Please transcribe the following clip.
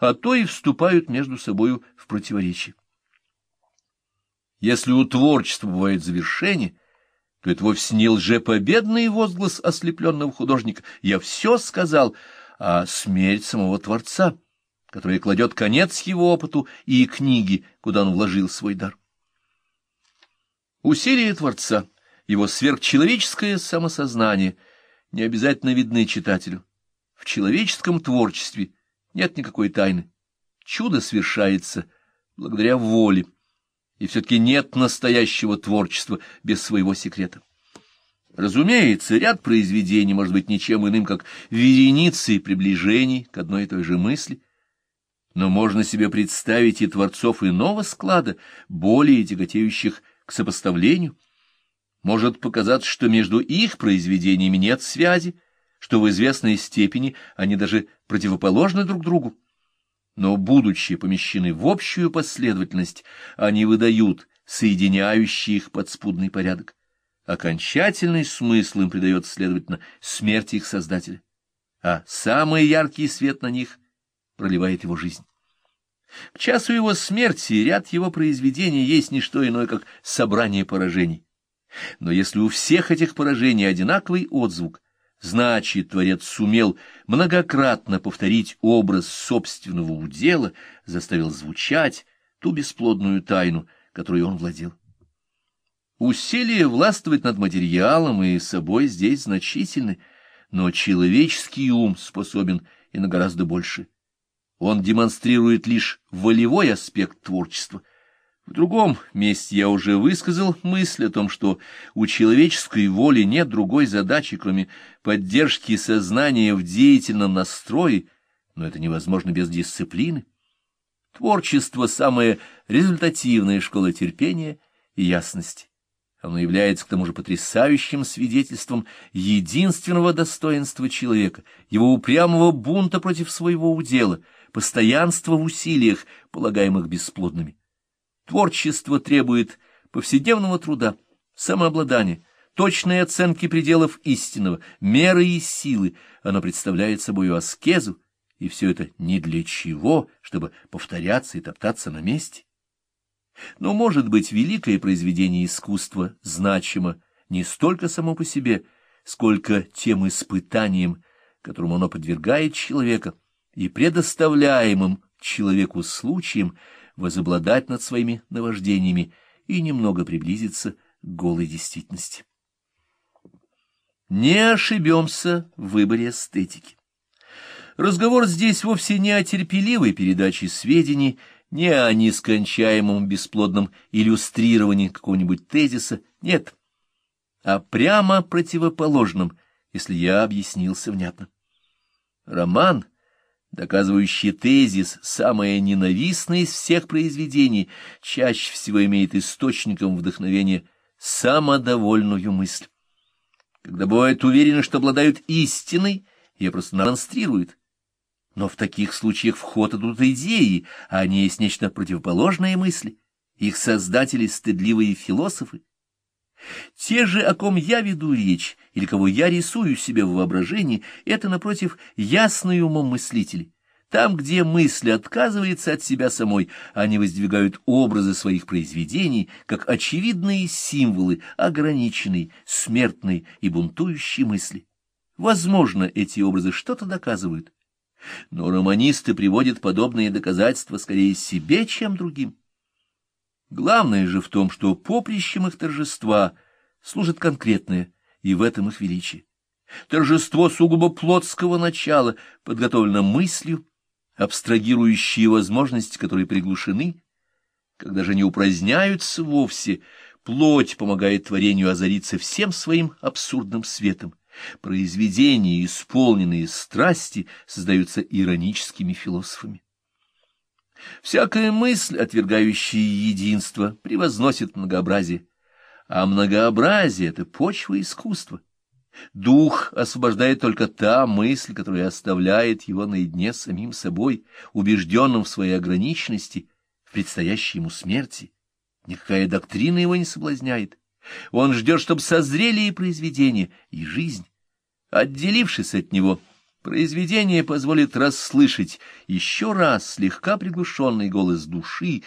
а то и вступают между собою в противоречие. Если у творчества бывает завершение, то это вовсе не лжепобедный возглас ослепленного художника «я все сказал», а смерть самого Творца, которая кладет конец его опыту и книге, куда он вложил свой дар. Усилия Творца, его сверхчеловеческое самосознание не обязательно видны читателю. В человеческом творчестве нет никакой тайны. Чудо свершается благодаря воле, и все-таки нет настоящего творчества без своего секрета. Разумеется, ряд произведений может быть ничем иным, как вереницей приближений к одной и той же мысли, но можно себе представить и творцов иного склада, более тяготеющих к сопоставлению. Может показаться, что между их произведениями нет связи, что в известной степени они даже противоположны друг другу. Но, будучи помещены в общую последовательность, они выдают соединяющий их подспудный порядок. Окончательный смысл им придает, следовательно, смерть их создателя, а самый яркий свет на них проливает его жизнь. К часу его смерти ряд его произведений есть не что иное, как собрание поражений. Но если у всех этих поражений одинаковый отзвук, значит, Творец сумел многократно повторить образ собственного удела, заставил звучать ту бесплодную тайну, которой он владел. Усилия властвовать над материалом и собой здесь значительны, но человеческий ум способен и на гораздо больше. Он демонстрирует лишь волевой аспект творчества. В другом месте я уже высказал мысль о том, что у человеческой воли нет другой задачи, кроме поддержки сознания в деятельном настрое, но это невозможно без дисциплины. Творчество — самая результативная школа терпения и ясности. Оно является к тому же потрясающим свидетельством единственного достоинства человека, его упрямого бунта против своего удела — постоянство в усилиях, полагаемых бесплодными. Творчество требует повседневного труда, самообладания, точной оценки пределов истинного, меры и силы. Оно представляет собой аскезу, и все это не для чего, чтобы повторяться и топтаться на месте. Но, может быть, великое произведение искусства значимо не столько само по себе, сколько тем испытанием, которому оно подвергает человека — и предоставляемым человеку случаем возобладать над своими наваждениями и немного приблизиться к голой действительности. Не ошибемся в выборе эстетики. Разговор здесь вовсе не о терпеливой передаче сведений, не о нескончаемом бесплодном иллюстрировании какого-нибудь тезиса, нет, а прямо противоположном, если я объяснился внятно. Роман — доказывающий тезис, самое ненавистное из всех произведений, чаще всего имеет источником вдохновения самодовольную мысль. Когда бывают уверены, что обладают истиной, ее просто демонстрируют. Но в таких случаях в ход идут идеи, а они есть нечто противоположное мысли. Их создатели — стыдливые философы. Те же, о ком я веду речь, или кого я рисую себе в воображении, это, напротив, ясные умом мыслители. Там, где мысль отказывается от себя самой, они воздвигают образы своих произведений, как очевидные символы ограниченной, смертной и бунтующей мысли. Возможно, эти образы что-то доказывают. Но романисты приводят подобные доказательства скорее себе, чем другим. Главное же в том, что поприщем их торжества служит конкретное, и в этом их величие. Торжество сугубо плотского начала подготовлено мыслью, абстрагирующие возможности, которые приглушены. Когда же не упраздняются вовсе, плоть помогает творению озариться всем своим абсурдным светом. Произведения, исполненные страсти, создаются ироническими философами. Всякая мысль, отвергающая единство, превозносит многообразие, а многообразие — это почва искусства. Дух освобождает только та мысль, которая оставляет его наедине с самим собой, убежденным в своей ограниченности, в предстоящей ему смерти. Никакая доктрина его не соблазняет. Он ждет, чтобы созрели и произведения, и жизнь. Отделившись от него, Произведение позволит расслышать еще раз слегка приглушенный голос души,